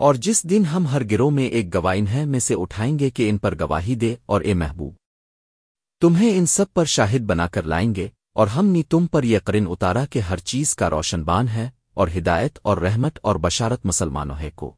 اور جس دن ہم ہر گروہ میں ایک گوائن ہے میں سے اٹھائیں گے کہ ان پر گواہی دے اور اے محبوب، تمہیں ان سب پر شاہد بنا کر لائیں گے اور ہم نے تم پر یہ قرن اتارا کہ ہر چیز کا روشن بان ہے اور ہدایت اور رحمت اور بشارت مسلمانوں ہے کو۔